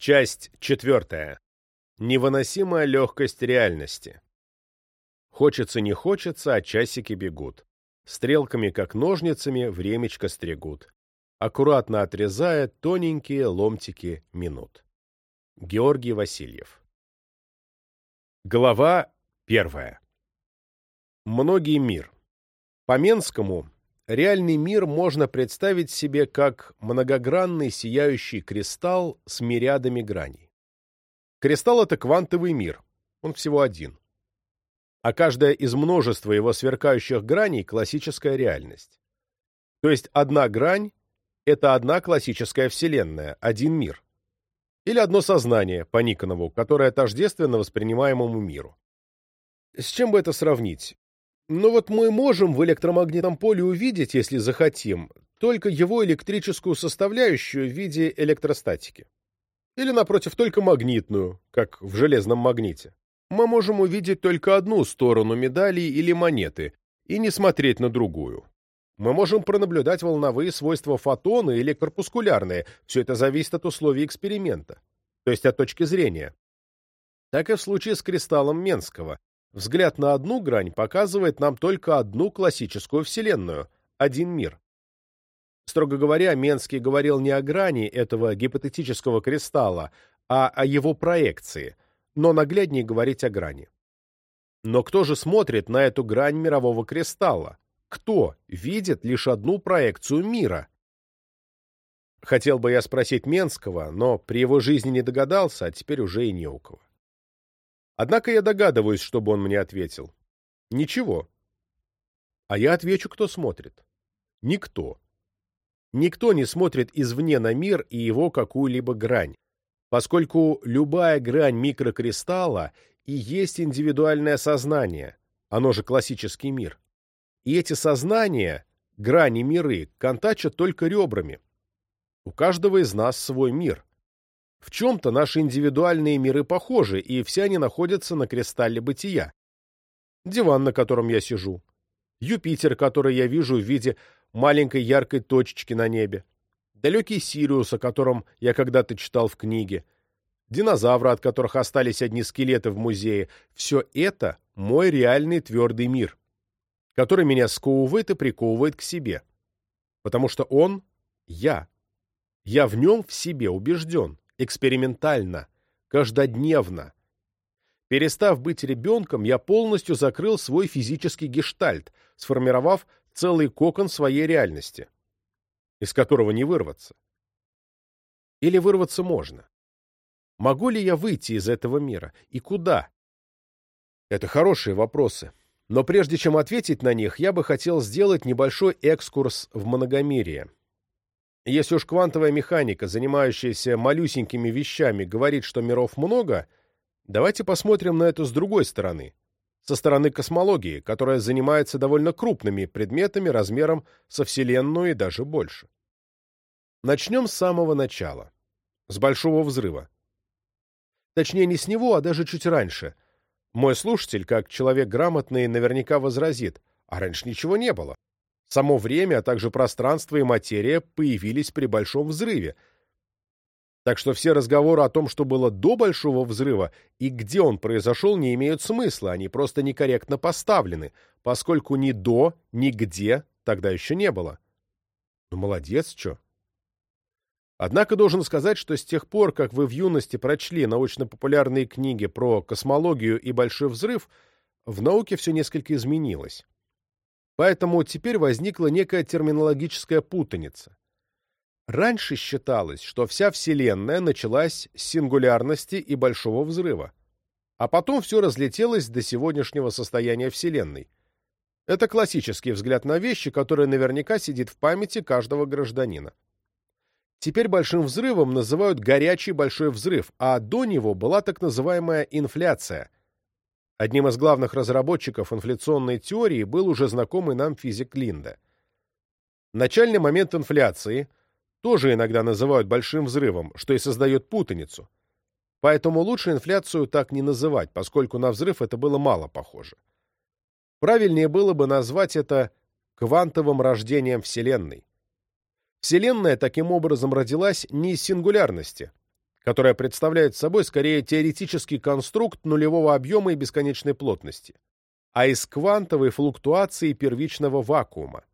Часть четвертая. Невыносимая легкость реальности. Хочется не хочется, а часики бегут. Стрелками, как ножницами, времечко стригут. Аккуратно отрезая тоненькие ломтики минут. Георгий Васильев. Глава первая. Многий мир. По Менскому реальный мир можно представить себе как многогранный сияющий кристалл с мириадами граней. Кристалл — это квантовый мир, он всего один. А каждая из множества его сверкающих граней — классическая реальность. То есть одна грань — это одна классическая вселенная, один мир. Или одно сознание, по Никонову, которое тождественно воспринимаемому миру. С чем бы это сравнить? Но вот мы можем в электромагнитном поле увидеть, если захотим, только его электрическую составляющую в виде электростатики. Или, напротив, только магнитную, как в железном магните. Мы можем увидеть только одну сторону медали или монеты и не смотреть на другую. Мы можем пронаблюдать волновые свойства фотона или корпускулярные. Все это зависит от условий эксперимента, то есть от точки зрения. Так и в случае с кристаллом Менского. Взгляд на одну грань показывает нам только одну классическую Вселенную, один мир. Строго говоря, Менский говорил не о грани этого гипотетического кристалла, а о его проекции, но нагляднее говорить о грани. Но кто же смотрит на эту грань мирового кристалла? Кто видит лишь одну проекцию мира? Хотел бы я спросить Менского, но при его жизни не догадался, а теперь уже и не у кого. Однако я догадываюсь, чтобы он мне ответил. Ничего. А я отвечу, кто смотрит. Никто. Никто не смотрит извне на мир и его какую-либо грань, поскольку любая грань микрокристалла и есть индивидуальное сознание, оно же классический мир. И эти сознания, грани миры, контачат только ребрами. У каждого из нас свой мир. В чем-то наши индивидуальные миры похожи, и все они находятся на кристалле бытия. Диван, на котором я сижу. Юпитер, который я вижу в виде маленькой яркой точечки на небе. Далекий Сириус, о котором я когда-то читал в книге. Динозавры, от которых остались одни скелеты в музее. Все это мой реальный твердый мир, который меня сковывает и приковывает к себе. Потому что он — я. Я в нем в себе убежден экспериментально, каждодневно. Перестав быть ребенком, я полностью закрыл свой физический гештальт, сформировав целый кокон своей реальности, из которого не вырваться. Или вырваться можно? Могу ли я выйти из этого мира? И куда? Это хорошие вопросы. Но прежде чем ответить на них, я бы хотел сделать небольшой экскурс в многомирие. Если уж квантовая механика, занимающаяся малюсенькими вещами, говорит, что миров много, давайте посмотрим на это с другой стороны, со стороны космологии, которая занимается довольно крупными предметами размером со Вселенную и даже больше. Начнем с самого начала, с Большого Взрыва. Точнее, не с него, а даже чуть раньше. Мой слушатель, как человек грамотный, наверняка возразит, а раньше ничего не было. Само время, а также пространство и материя появились при Большом взрыве. Так что все разговоры о том, что было до Большого взрыва и где он произошел, не имеют смысла, они просто некорректно поставлены, поскольку ни до, ни где тогда еще не было. Ну, молодец, чё. Однако должен сказать, что с тех пор, как вы в юности прочли научно-популярные книги про космологию и Большой взрыв, в науке все несколько изменилось. Поэтому теперь возникла некая терминологическая путаница. Раньше считалось, что вся Вселенная началась с сингулярности и Большого взрыва, а потом все разлетелось до сегодняшнего состояния Вселенной. Это классический взгляд на вещи, который наверняка сидит в памяти каждого гражданина. Теперь большим взрывом называют горячий большой взрыв, а до него была так называемая инфляция – Одним из главных разработчиков инфляционной теории был уже знакомый нам физик Линда. Начальный момент инфляции тоже иногда называют большим взрывом, что и создает путаницу. Поэтому лучше инфляцию так не называть, поскольку на взрыв это было мало похоже. Правильнее было бы назвать это квантовым рождением Вселенной. Вселенная таким образом родилась не из сингулярности, которая представляет собой скорее теоретический конструкт нулевого объема и бесконечной плотности, а из квантовой флуктуации первичного вакуума.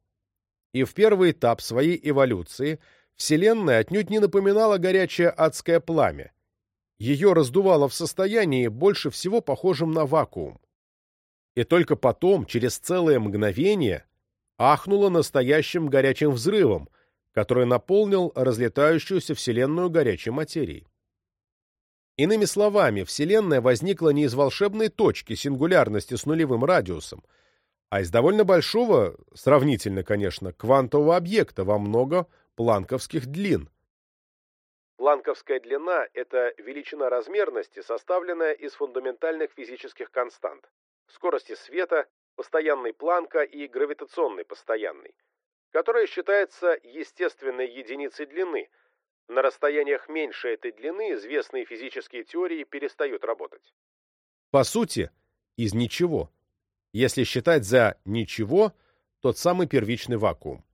И в первый этап своей эволюции Вселенная отнюдь не напоминала горячее адское пламя. Ее раздувало в состоянии, больше всего похожем на вакуум. И только потом, через целое мгновение, ахнуло настоящим горячим взрывом, который наполнил разлетающуюся Вселенную горячей материей. Иными словами, Вселенная возникла не из волшебной точки сингулярности с нулевым радиусом, а из довольно большого, сравнительно, конечно, квантового объекта во много планковских длин. Планковская длина – это величина размерности, составленная из фундаментальных физических констант – скорости света, постоянной Планка и гравитационной постоянной, которая считается естественной единицей длины. На расстояниях меньше этой длины известные физические теории перестают работать. По сути, из ничего – если считать за ничего тот самый первичный вакуум.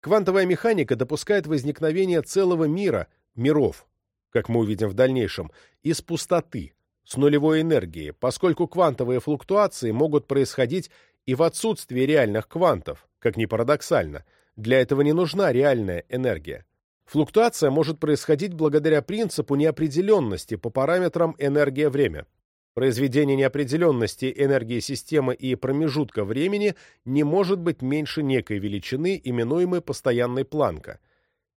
Квантовая механика допускает возникновение целого мира, миров, как мы увидим в дальнейшем, из пустоты, с нулевой энергией, поскольку квантовые флуктуации могут происходить и в отсутствии реальных квантов, как ни парадоксально. Для этого не нужна реальная энергия. Флуктуация может происходить благодаря принципу неопределенности по параметрам энергия-время. Произведение неопределенности энергии системы и промежутка времени не может быть меньше некой величины, именуемой постоянной Планка.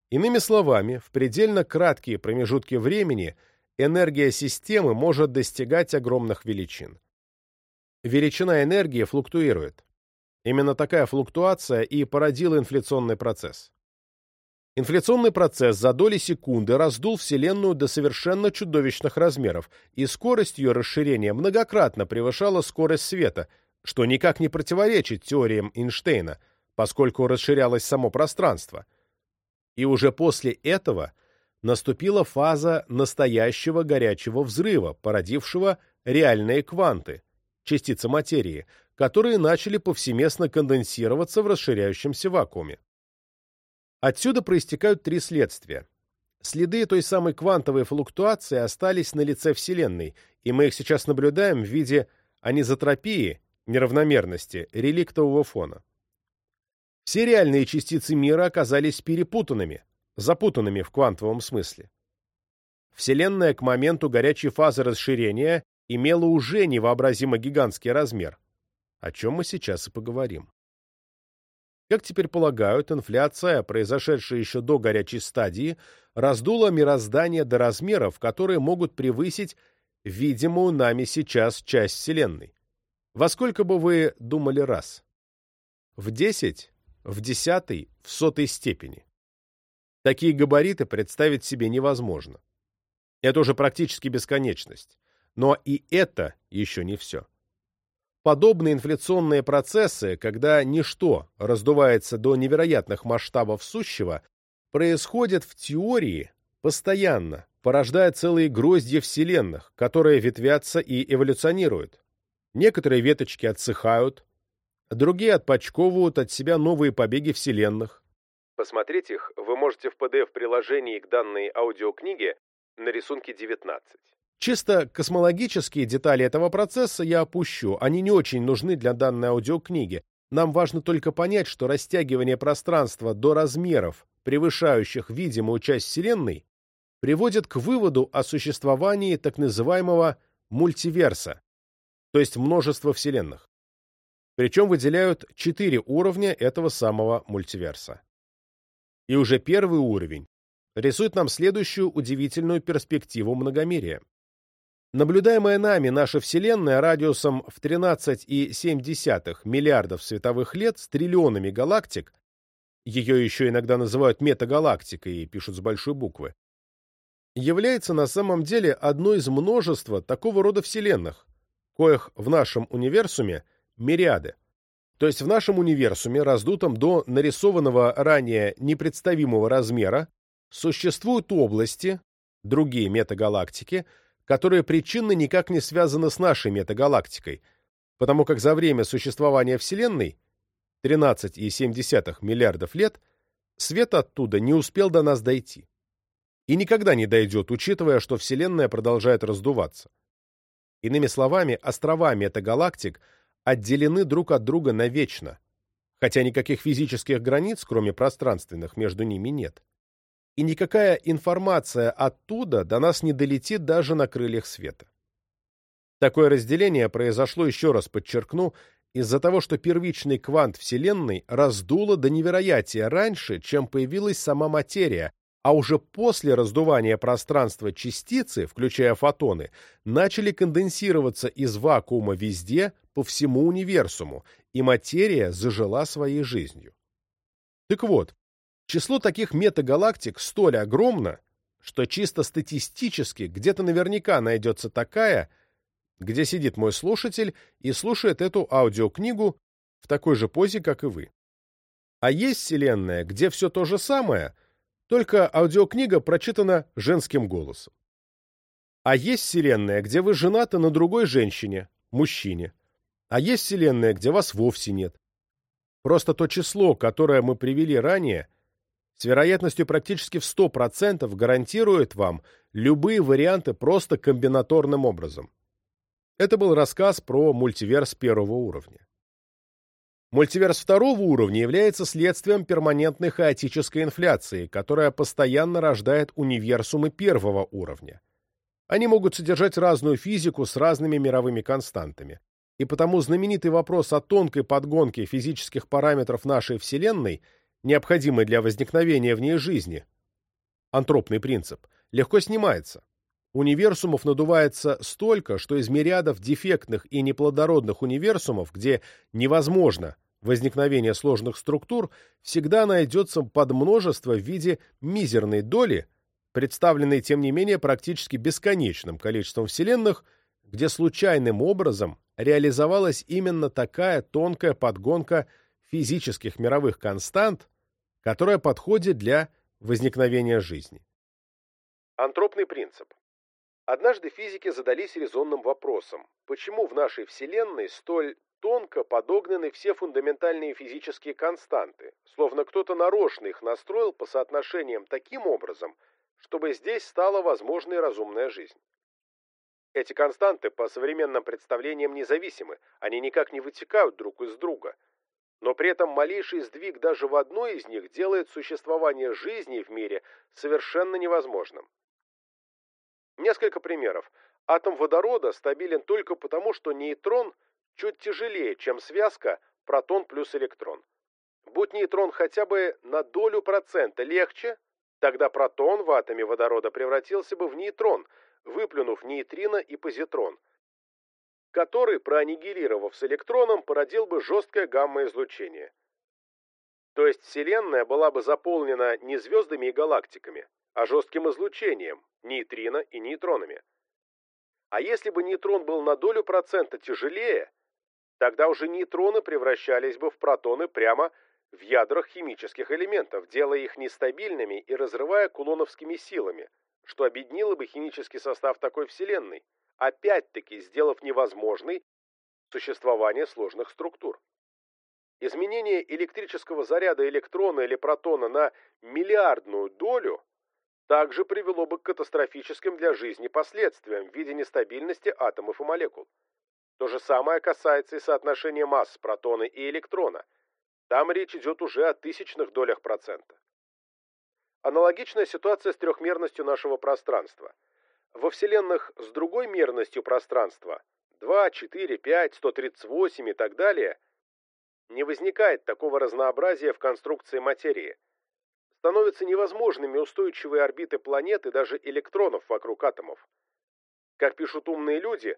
Иными словами, в предельно краткие промежутки времени энергия системы может достигать огромных величин. Величина энергии флуктуирует. Именно такая флуктуация и породила инфляционный процесс. Инфляционный процесс за доли секунды раздул Вселенную до совершенно чудовищных размеров, и скорость ее расширения многократно превышала скорость света, что никак не противоречит теориям Эйнштейна, поскольку расширялось само пространство. И уже после этого наступила фаза настоящего горячего взрыва, породившего реальные кванты, частицы материи, которые начали повсеместно конденсироваться в расширяющемся вакууме. Отсюда проистекают три следствия. Следы той самой квантовой флуктуации остались на лице Вселенной, и мы их сейчас наблюдаем в виде анизотропии, неравномерности, реликтового фона. Все реальные частицы мира оказались перепутанными, запутанными в квантовом смысле. Вселенная к моменту горячей фазы расширения имела уже невообразимо гигантский размер, о чем мы сейчас и поговорим. Как теперь полагают, инфляция, произошедшая еще до горячей стадии, раздула мироздание до размеров, которые могут превысить видимую нами сейчас часть Вселенной. Во сколько бы вы думали раз? В десять, в десятой, в сотой степени. Такие габариты представить себе невозможно. Это уже практически бесконечность. Но и это еще не все. Подобные инфляционные процессы, когда ничто раздувается до невероятных масштабов сущего, происходят в теории постоянно, порождая целые гроздья вселенных, которые ветвятся и эволюционируют. Некоторые веточки отсыхают, другие отпочковывают от себя новые побеги вселенных. Посмотреть их вы можете в PDF-приложении к данной аудиокниге на рисунке 19. Чисто космологические детали этого процесса я опущу, они не очень нужны для данной аудиокниги. Нам важно только понять, что растягивание пространства до размеров, превышающих видимую часть Вселенной, приводит к выводу о существовании так называемого мультиверса, то есть множества вселенных. Причем выделяют четыре уровня этого самого мультиверса. И уже первый уровень рисует нам следующую удивительную перспективу многомерия. Наблюдаемая нами наша Вселенная радиусом в 13,7 миллиардов световых лет с триллионами галактик, ее еще иногда называют метагалактикой и пишут с большой буквы, является на самом деле одной из множества такого рода вселенных, коих в нашем универсуме мириады. То есть в нашем универсуме, раздутом до нарисованного ранее непредставимого размера, существуют области, другие метагалактики, которые причинно никак не связаны с нашей метагалактикой, потому как за время существования Вселенной 13,7 миллиардов лет свет оттуда не успел до нас дойти. и никогда не дойдет, учитывая, что Вселенная продолжает раздуваться. Иными словами, острова метагалактик отделены друг от друга навечно, хотя никаких физических границ, кроме пространственных, между ними нет. И никакая информация оттуда до нас не долетит даже на крыльях света. Такое разделение произошло, еще раз подчеркну, из-за того, что первичный квант Вселенной раздуло до невероятия раньше, чем появилась сама материя, а уже после раздувания пространства частицы, включая фотоны, начали конденсироваться из вакуума везде, по всему универсуму, и материя зажила своей жизнью. Так вот, число таких метагалактик столь огромно, что чисто статистически где-то наверняка найдется такая, где сидит мой слушатель и слушает эту аудиокнигу в такой же позе, как и вы. А есть вселенная, где все то же самое, только аудиокнига прочитана женским голосом. А есть вселенная, где вы женаты на другой женщине, мужчине. А есть вселенная, где вас вовсе нет. Просто то число, которое мы привели ранее, с вероятностью практически в 100% гарантирует вам любые варианты просто комбинаторным образом. Это был рассказ про мультиверс первого уровня. Мультиверс второго уровня является следствием перманентной хаотической инфляции, которая постоянно рождает универсумы первого уровня. Они могут содержать разную физику с разными мировыми константами. И потому знаменитый вопрос о тонкой подгонке физических параметров нашей Вселенной, необходимой для возникновения в ней жизни, антропный принцип, легко снимается. Универсумов надувается столько, что из мириадов дефектных и неплодородных универсумов, где невозможно возникновение сложных структур, всегда найдется подмножество в виде мизерной доли, представленной, тем не менее, практически бесконечным количеством вселенных, где случайным образом реализовалась именно такая тонкая подгонка физических мировых констант, которая подходит для возникновения жизни. Антропный принцип Однажды физики задались резонным вопросом, почему в нашей Вселенной столь тонко подогнаны все фундаментальные физические константы, словно кто-то нарочно их настроил по соотношениям таким образом, чтобы здесь стала возможной разумная жизнь. Эти константы по современным представлениям независимы, они никак не вытекают друг из друга, но при этом малейший сдвиг даже в одной из них делает существование жизни в мире совершенно невозможным. Несколько примеров. Атом водорода стабилен только потому, что нейтрон чуть тяжелее, чем связка протон плюс электрон. Будь нейтрон хотя бы на долю процента легче, тогда протон в атоме водорода превратился бы в нейтрон, выплюнув нейтрино и позитрон, который, проаннигилировав с электроном, породил бы жесткое гамма-излучение. То есть Вселенная была бы заполнена не звездами и галактиками, а жестким излучением, нейтрино и нейтронами. А если бы нейтрон был на долю процента тяжелее, тогда уже нейтроны превращались бы в протоны прямо в ядрах химических элементов, делая их нестабильными и разрывая кулоновскими силами, что объединило бы химический состав такой Вселенной, опять-таки сделав невозможной существование сложных структур. Изменение электрического заряда электрона или протона на миллиардную долю также привело бы к катастрофическим для жизни последствиям в виде нестабильности атомов и молекул. То же самое касается и соотношения масс протона и электрона. Там речь идет уже о тысячных долях процента. Аналогичная ситуация с трехмерностью нашего пространства. Во вселенных с другой мерностью пространства 2, 4, 5, 138 и так далее не возникает такого разнообразия в конструкции материи – становятся невозможными устойчивые орбиты планет и даже электронов вокруг атомов. Как пишут умные люди,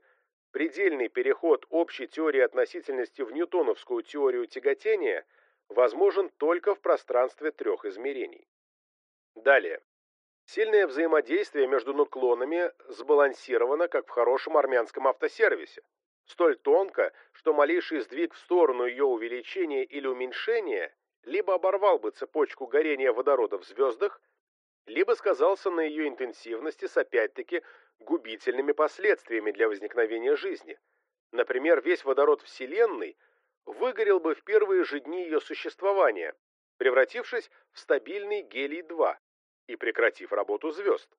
предельный переход общей теории относительности в ньютоновскую теорию тяготения возможен только в пространстве трех измерений. Далее. Сильное взаимодействие между нуклонами сбалансировано, как в хорошем армянском автосервисе. Столь тонко, что малейший сдвиг в сторону ее увеличения или уменьшения либо оборвал бы цепочку горения водорода в звездах, либо сказался на ее интенсивности с опять-таки губительными последствиями для возникновения жизни. Например, весь водород Вселенной выгорел бы в первые же дни ее существования, превратившись в стабильный гелий-2, и прекратив работу звезд.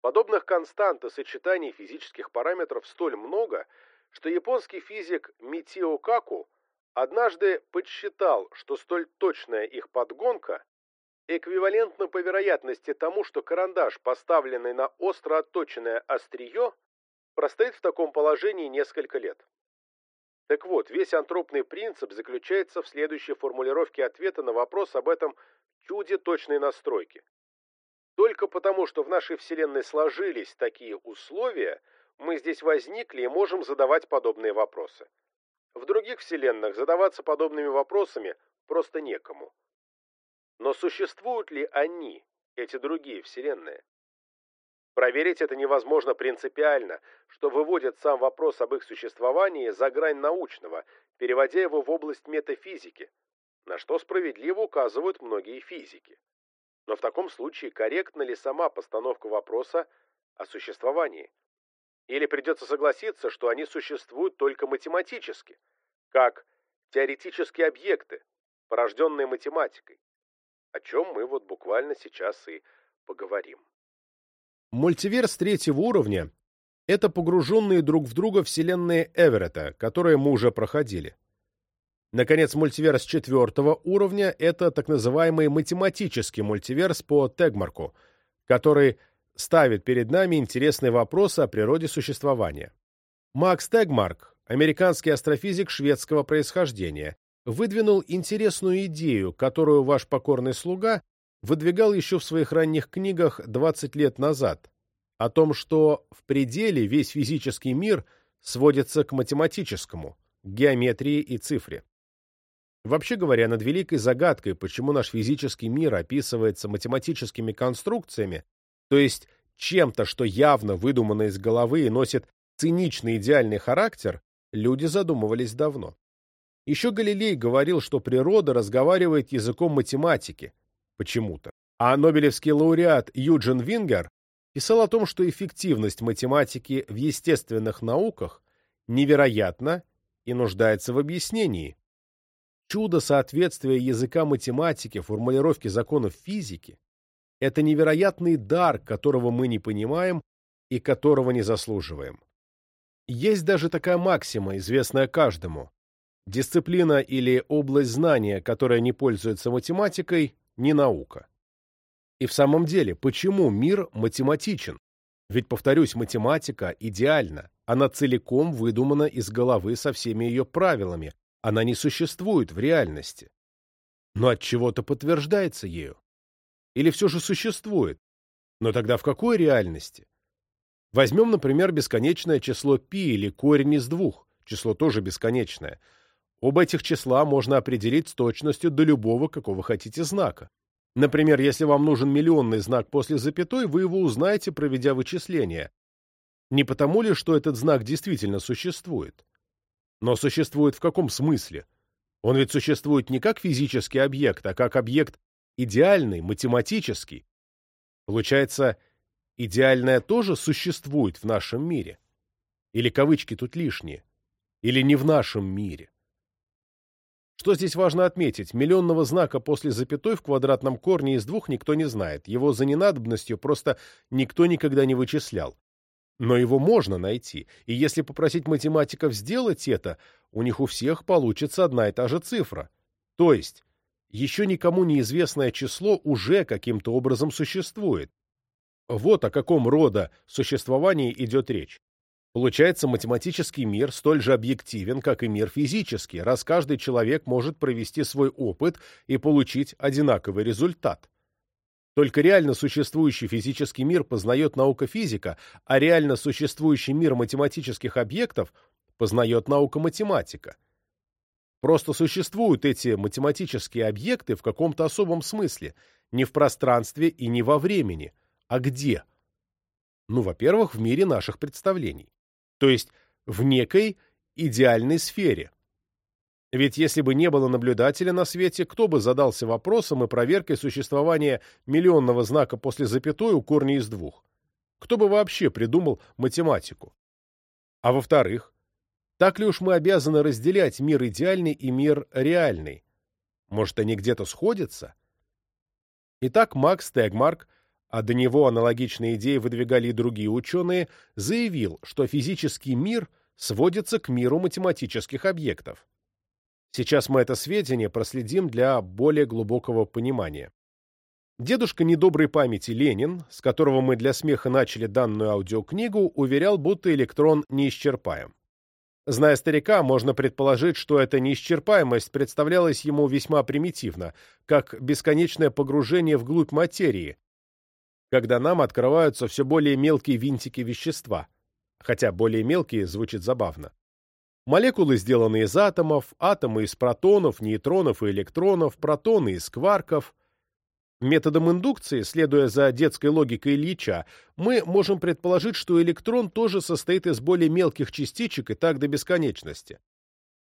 Подобных констант и сочетаний физических параметров столь много, что японский физик Митио Каку однажды подсчитал, что столь точная их подгонка эквивалентна по вероятности тому, что карандаш, поставленный на остро отточенное острие, простоит в таком положении несколько лет. Так вот, весь антропный принцип заключается в следующей формулировке ответа на вопрос об этом чуде точной настройки. Только потому, что в нашей Вселенной сложились такие условия, мы здесь возникли и можем задавать подобные вопросы. В других Вселенных задаваться подобными вопросами просто некому. Но существуют ли они, эти другие Вселенные? Проверить это невозможно принципиально, что выводит сам вопрос об их существовании за грань научного, переводя его в область метафизики, на что справедливо указывают многие физики. Но в таком случае корректна ли сама постановка вопроса о существовании? Или придется согласиться, что они существуют только математически, как теоретические объекты, порожденные математикой, о чем мы вот буквально сейчас и поговорим. Мультиверс третьего уровня — это погруженные друг в друга вселенные Эверетта, которые мы уже проходили. Наконец, мультиверс четвертого уровня — это так называемый математический мультиверс по Тегмарку, который ставит перед нами интересные вопросы о природе существования. Макс Тегмарк, американский астрофизик шведского происхождения, выдвинул интересную идею, которую ваш покорный слуга выдвигал еще в своих ранних книгах 20 лет назад, о том, что в пределе весь физический мир сводится к математическому, к геометрии и цифре. Вообще говоря, над великой загадкой, почему наш физический мир описывается математическими конструкциями, то есть чем-то, что явно выдумано из головы и носит циничный идеальный характер, люди задумывались давно. Еще Галилей говорил, что природа разговаривает языком математики, почему-то. А нобелевский лауреат Юджин Вингер писал о том, что эффективность математики в естественных науках невероятна и нуждается в объяснении. Чудо соответствия языка математики формулировке законов физики – это невероятный дар, которого мы не понимаем и которого не заслуживаем. Есть даже такая максима, известная каждому. Дисциплина или область знания, которая не пользуется математикой, не наука. И в самом деле, почему мир математичен? Ведь, повторюсь, математика идеальна. Она целиком выдумана из головы со всеми ее правилами. Она не существует в реальности. Но от чего-то подтверждается ею. Или все же существует. Но тогда в какой реальности? Возьмем, например, бесконечное число π или корень из двух. Число тоже бесконечное. Оба этих числа можно определить с точностью до любого, какого хотите знака. Например, если вам нужен миллионный знак после запятой, вы его узнаете, проведя вычисление. Не потому ли, что этот знак действительно существует? Но существует в каком смысле? Он ведь существует не как физический объект, а как объект идеальный, математический. Получается, идеальное тоже существует в нашем мире? Или кавычки тут лишние? Или не в нашем мире? Что здесь важно отметить? Миллионного знака после запятой в квадратном корне из двух никто не знает. Его за ненадобностью просто никто никогда не вычислял. Но его можно найти, и если попросить математиков сделать это, у них у всех получится одна и та же цифра. То есть, еще никому неизвестное число уже каким-то образом существует. Вот о каком рода существовании идет речь. Получается, математический мир столь же объективен, как и мир физический, раз каждый человек может провести свой опыт и получить одинаковый результат. Только реально существующий физический мир познает наука физика, а реально существующий мир математических объектов познает наука математика. Просто существуют эти математические объекты в каком-то особом смысле, не в пространстве и не во времени. А где? Ну, во-первых, в мире наших представлений то есть в некой идеальной сфере. Ведь если бы не было наблюдателя на свете, кто бы задался вопросом и проверкой существования миллионного знака после запятой у корня из двух? Кто бы вообще придумал математику? А во-вторых, так ли уж мы обязаны разделять мир идеальный и мир реальный? Может, они где-то сходятся? Итак, Макс Тегмарк а до него аналогичные идеи выдвигали и другие ученые, заявил, что физический мир сводится к миру математических объектов. Сейчас мы это сведение проследим для более глубокого понимания. Дедушка недоброй памяти Ленин, с которого мы для смеха начали данную аудиокнигу, уверял, будто электрон неисчерпаем. Зная старика, можно предположить, что эта неисчерпаемость представлялась ему весьма примитивно, как бесконечное погружение вглубь материи, когда нам открываются все более мелкие винтики вещества, хотя более мелкие звучит забавно. Молекулы сделаны из атомов, атомы из протонов, нейтронов и электронов, протоны из кварков — Методом индукции, следуя за детской логикой Ильича, мы можем предположить, что электрон тоже состоит из более мелких частичек и так до бесконечности.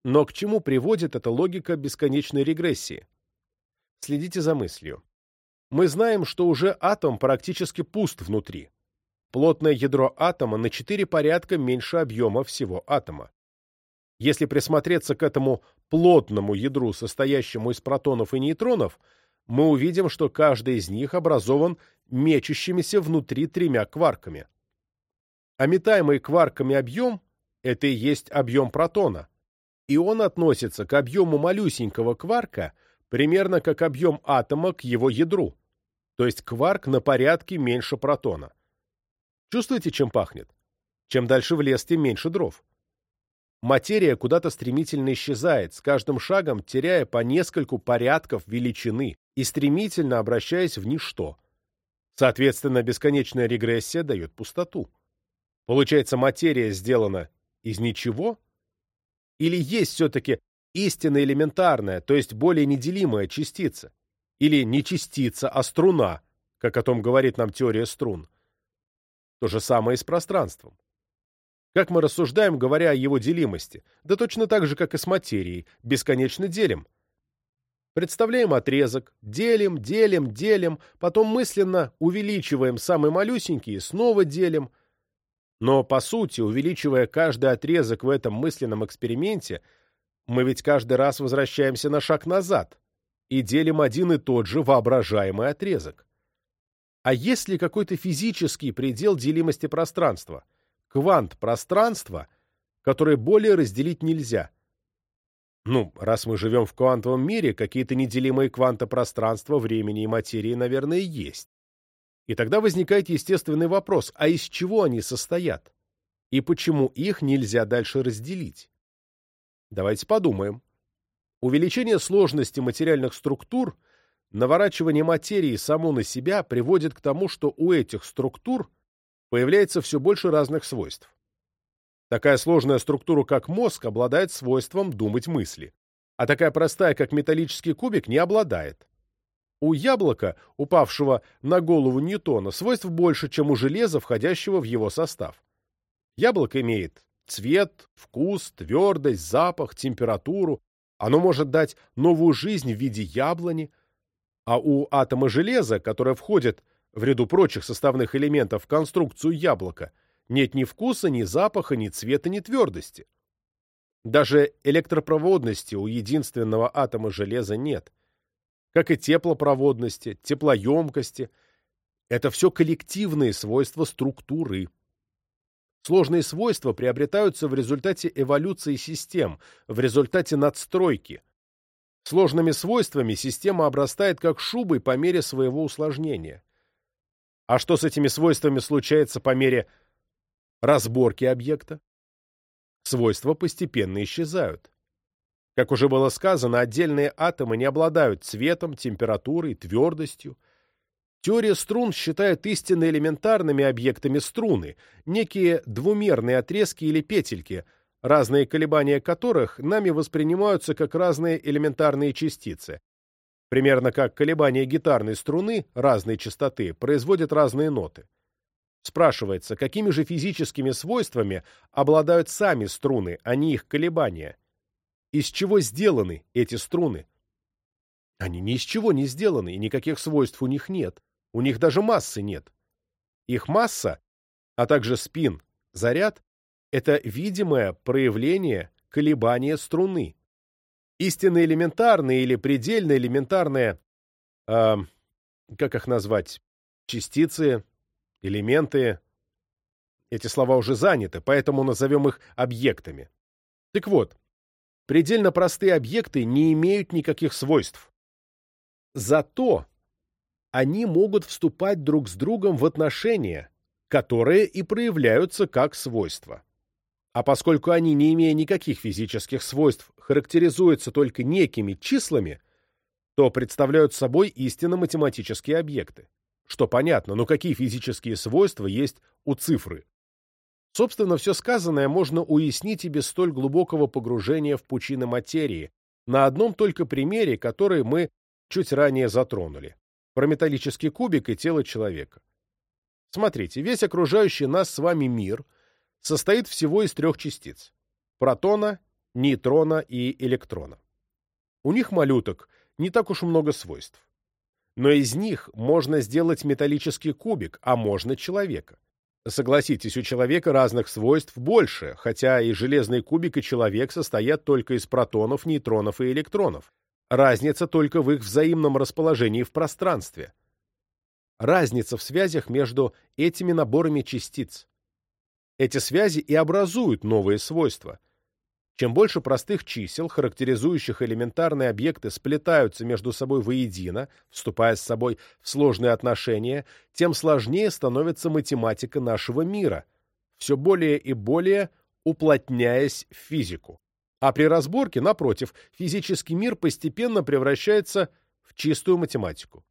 Но к чему приводит эта логика бесконечной регрессии? Следите за мыслью. Мы знаем, что уже атом практически пуст внутри. Плотное ядро атома на 4 порядка меньше объема всего атома. Если присмотреться к этому плотному ядру, состоящему из протонов и нейтронов, мы увидим, что каждый из них образован мечущимися внутри тремя кварками. А метаемый кварками объем — это и есть объем протона, и он относится к объему малюсенького кварка примерно как объем атома к его ядру, то есть кварк на порядке меньше протона. Чувствуете, чем пахнет? Чем дальше в лес, тем меньше дров. Материя куда-то стремительно исчезает, с каждым шагом теряя по нескольку порядков величины, и стремительно обращаясь в ничто. Соответственно, бесконечная регрессия дает пустоту. Получается, материя сделана из ничего? Или есть все-таки истинно элементарная, то есть более неделимая частица? Или не частица, а струна, как о том говорит нам теория струн? То же самое и с пространством. Как мы рассуждаем, говоря о его делимости? Да точно так же, как и с материей, бесконечно делим. Представляем отрезок, делим, делим, делим, потом мысленно увеличиваем самый малюсенький и снова делим. Но, по сути, увеличивая каждый отрезок в этом мысленном эксперименте, мы ведь каждый раз возвращаемся на шаг назад и делим один и тот же воображаемый отрезок. А есть ли какой-то физический предел делимости пространства? Квант пространства, который более разделить нельзя – ну, раз мы живем в квантовом мире, какие-то неделимые кванты пространства, времени и материи, наверное, есть. И тогда возникает естественный вопрос, а из чего они состоят? И почему их нельзя дальше разделить? Давайте подумаем. Увеличение сложности материальных структур, наворачивание материи само на себя приводит к тому, что у этих структур появляется все больше разных свойств. Такая сложная структура, как мозг, обладает свойством думать мысли. А такая простая, как металлический кубик, не обладает. У яблока, упавшего на голову Ньютона, свойств больше, чем у железа, входящего в его состав. Яблоко имеет цвет, вкус, твердость, запах, температуру. Оно может дать новую жизнь в виде яблони. А у атома железа, которое входит в ряду прочих составных элементов конструкцию яблока, нет ни вкуса, ни запаха, ни цвета, ни твердости. Даже электропроводности у единственного атома железа нет. Как и теплопроводности, теплоемкости. Это все коллективные свойства структуры. Сложные свойства приобретаются в результате эволюции систем, в результате надстройки. Сложными свойствами система обрастает как шубой по мере своего усложнения. А что с этими свойствами случается по мере разборки объекта, свойства постепенно исчезают. Как уже было сказано, отдельные атомы не обладают цветом, температурой, твердостью. Теория струн считает истинно элементарными объектами струны, некие двумерные отрезки или петельки, разные колебания которых нами воспринимаются как разные элементарные частицы. Примерно как колебания гитарной струны разной частоты производят разные ноты. Спрашивается, какими же физическими свойствами обладают сами струны, а не их колебания? Из чего сделаны эти струны? Они ни из чего не сделаны, и никаких свойств у них нет. У них даже массы нет. Их масса, а также спин, заряд — это видимое проявление колебания струны. Истинно элементарные или предельно элементарные, э, как их назвать, частицы, элементы. Эти слова уже заняты, поэтому назовем их объектами. Так вот, предельно простые объекты не имеют никаких свойств. Зато они могут вступать друг с другом в отношения, которые и проявляются как свойства. А поскольку они, не имея никаких физических свойств, характеризуются только некими числами, то представляют собой истинно математические объекты. Что понятно, но какие физические свойства есть у цифры? Собственно, все сказанное можно уяснить и без столь глубокого погружения в пучины материи, на одном только примере, который мы чуть ранее затронули, про металлический кубик и тело человека. Смотрите, весь окружающий нас с вами мир состоит всего из трех частиц – протона, нейтрона и электрона. У них, малюток, не так уж много свойств. Но из них можно сделать металлический кубик, а можно человека. Согласитесь, у человека разных свойств больше, хотя и железный кубик, и человек состоят только из протонов, нейтронов и электронов. Разница только в их взаимном расположении в пространстве. Разница в связях между этими наборами частиц. Эти связи и образуют новые свойства. Чем больше простых чисел, характеризующих элементарные объекты, сплетаются между собой воедино, вступая с собой в сложные отношения, тем сложнее становится математика нашего мира, все более и более уплотняясь в физику. А при разборке, напротив, физический мир постепенно превращается в чистую математику.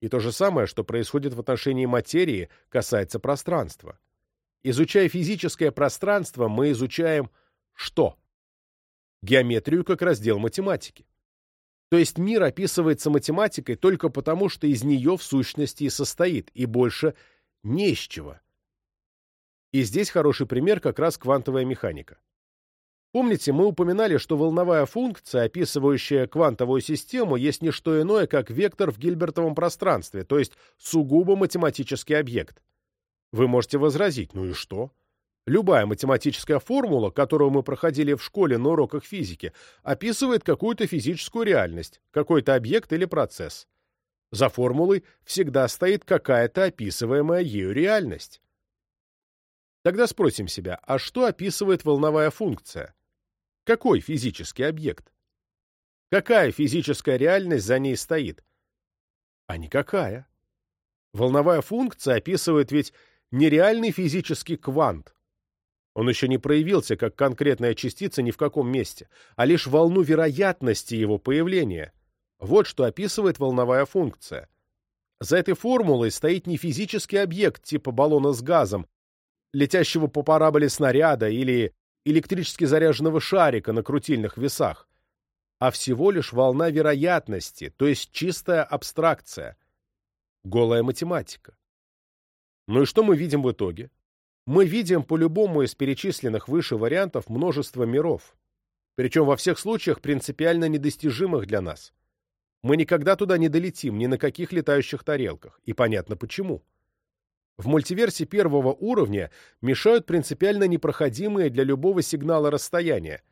И то же самое, что происходит в отношении материи, касается пространства. Изучая физическое пространство, мы изучаем что? Геометрию как раздел математики. То есть мир описывается математикой только потому, что из нее в сущности и состоит, и больше не из чего. И здесь хороший пример как раз квантовая механика. Помните, мы упоминали, что волновая функция, описывающая квантовую систему, есть не что иное, как вектор в гильбертовом пространстве, то есть сугубо математический объект. Вы можете возразить, ну и что? Любая математическая формула, которую мы проходили в школе на уроках физики, описывает какую-то физическую реальность, какой-то объект или процесс. За формулой всегда стоит какая-то описываемая ею реальность. Тогда спросим себя, а что описывает волновая функция? Какой физический объект? Какая физическая реальность за ней стоит? А никакая. Волновая функция описывает ведь нереальный физический квант. Он еще не проявился как конкретная частица ни в каком месте, а лишь волну вероятности его появления. Вот что описывает волновая функция. За этой формулой стоит не физический объект типа баллона с газом, летящего по параболе снаряда или электрически заряженного шарика на крутильных весах, а всего лишь волна вероятности, то есть чистая абстракция, голая математика. Ну и что мы видим в итоге? Мы видим по любому из перечисленных выше вариантов множество миров, причем во всех случаях принципиально недостижимых для нас. Мы никогда туда не долетим, ни на каких летающих тарелках, и понятно почему. В мультиверсе первого уровня мешают принципиально непроходимые для любого сигнала расстояния.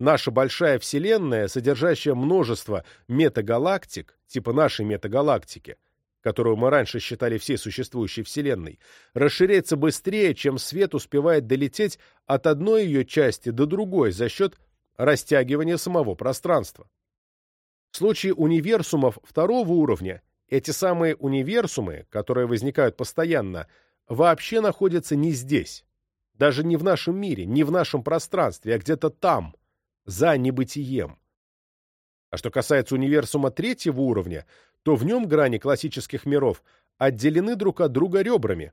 Наша большая Вселенная, содержащая множество метагалактик, типа нашей метагалактики, которую мы раньше считали всей существующей Вселенной, расширяется быстрее, чем свет успевает долететь от одной ее части до другой за счет растягивания самого пространства. В случае универсумов второго уровня эти самые универсумы, которые возникают постоянно, вообще находятся не здесь, даже не в нашем мире, не в нашем пространстве, а где-то там, за небытием. А что касается универсума третьего уровня, то в нем грани классических миров отделены друг от друга ребрами.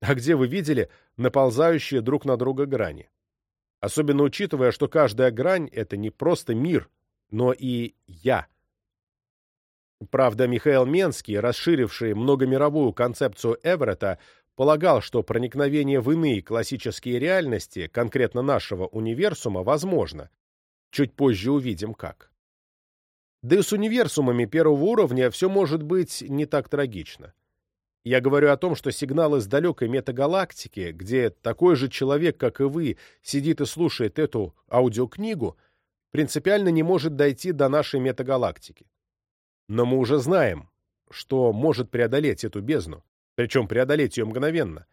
А где вы видели наползающие друг на друга грани? Особенно учитывая, что каждая грань — это не просто мир, но и «я». Правда, Михаил Менский, расширивший многомировую концепцию Эверетта, полагал, что проникновение в иные классические реальности, конкретно нашего универсума, возможно. Чуть позже увидим как. Да и с универсумами первого уровня все может быть не так трагично. Я говорю о том, что сигнал из далекой метагалактики, где такой же человек, как и вы, сидит и слушает эту аудиокнигу, принципиально не может дойти до нашей метагалактики. Но мы уже знаем, что может преодолеть эту бездну, причем преодолеть ее мгновенно.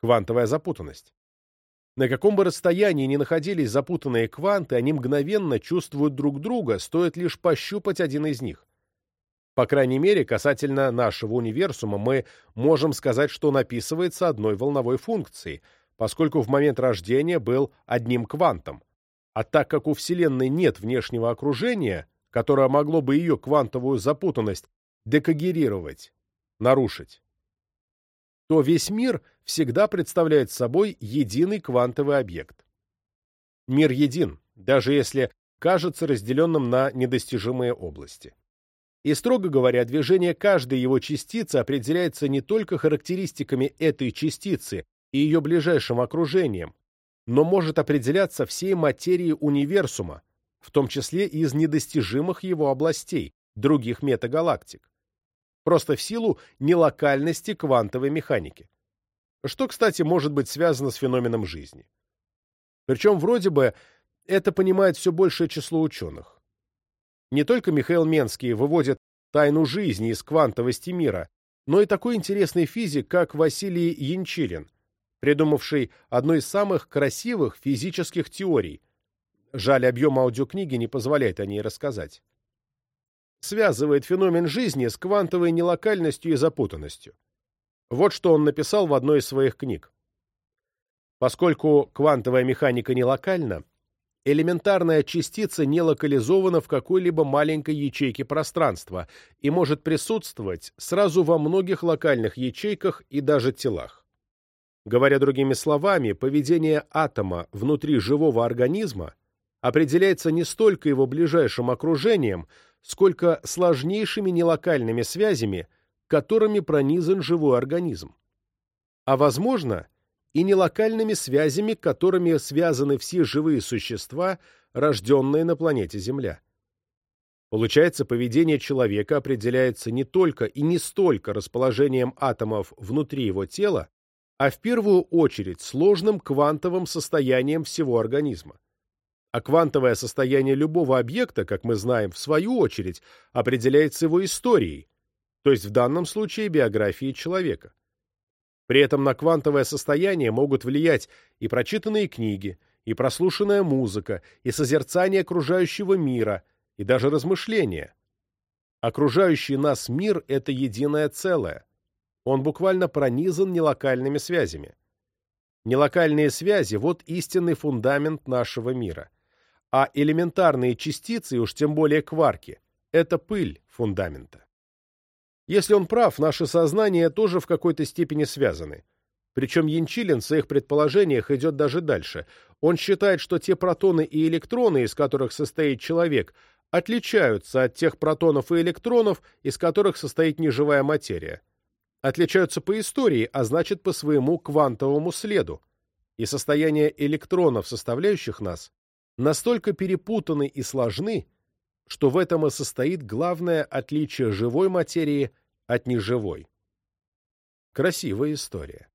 Квантовая запутанность. На каком бы расстоянии ни находились запутанные кванты, они мгновенно чувствуют друг друга, стоит лишь пощупать один из них. По крайней мере, касательно нашего универсума, мы можем сказать, что он описывается одной волновой функцией, поскольку в момент рождения был одним квантом. А так как у Вселенной нет внешнего окружения, которое могло бы ее квантовую запутанность декогерировать, нарушить, то весь мир всегда представляет собой единый квантовый объект. Мир един, даже если кажется разделенным на недостижимые области. И, строго говоря, движение каждой его частицы определяется не только характеристиками этой частицы и ее ближайшим окружением, но может определяться всей материей универсума, в том числе из недостижимых его областей, других метагалактик просто в силу нелокальности квантовой механики. Что, кстати, может быть связано с феноменом жизни. Причем вроде бы это понимает все большее число ученых. Не только Михаил Менский выводит тайну жизни из квантовости мира, но и такой интересный физик, как Василий Янчилин, придумавший одну из самых красивых физических теорий. Жаль, объем аудиокниги не позволяет о ней рассказать связывает феномен жизни с квантовой нелокальностью и запутанностью. Вот что он написал в одной из своих книг. Поскольку квантовая механика не локальна, элементарная частица не локализована в какой-либо маленькой ячейке пространства и может присутствовать сразу во многих локальных ячейках и даже телах. Говоря другими словами, поведение атома внутри живого организма определяется не столько его ближайшим окружением, сколько сложнейшими нелокальными связями, которыми пронизан живой организм. А, возможно, и нелокальными связями, которыми связаны все живые существа, рожденные на планете Земля. Получается, поведение человека определяется не только и не столько расположением атомов внутри его тела, а в первую очередь сложным квантовым состоянием всего организма а квантовое состояние любого объекта, как мы знаем, в свою очередь, определяется его историей, то есть в данном случае биографией человека. При этом на квантовое состояние могут влиять и прочитанные книги, и прослушанная музыка, и созерцание окружающего мира, и даже размышления. Окружающий нас мир — это единое целое. Он буквально пронизан нелокальными связями. Нелокальные связи — вот истинный фундамент нашего мира а элементарные частицы, уж тем более кварки, это пыль фундамента. Если он прав, наши сознания тоже в какой-то степени связаны. Причем Янчилин в своих предположениях идет даже дальше. Он считает, что те протоны и электроны, из которых состоит человек, отличаются от тех протонов и электронов, из которых состоит неживая материя. Отличаются по истории, а значит по своему квантовому следу. И состояние электронов, составляющих нас, настолько перепутаны и сложны, что в этом и состоит главное отличие живой материи от неживой. Красивая история.